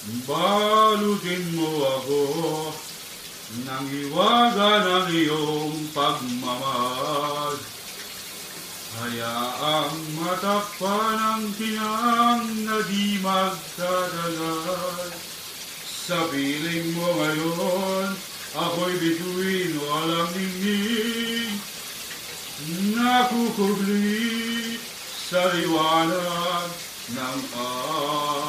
Balutin mo ako ng iwaga ng iyong pagmamahal. Hayaang matakpan ang tinang na di magtatagal. Sa piling mo ngayon, ako'y bituin walang ningning. Nakukubli sa liwanag ng ating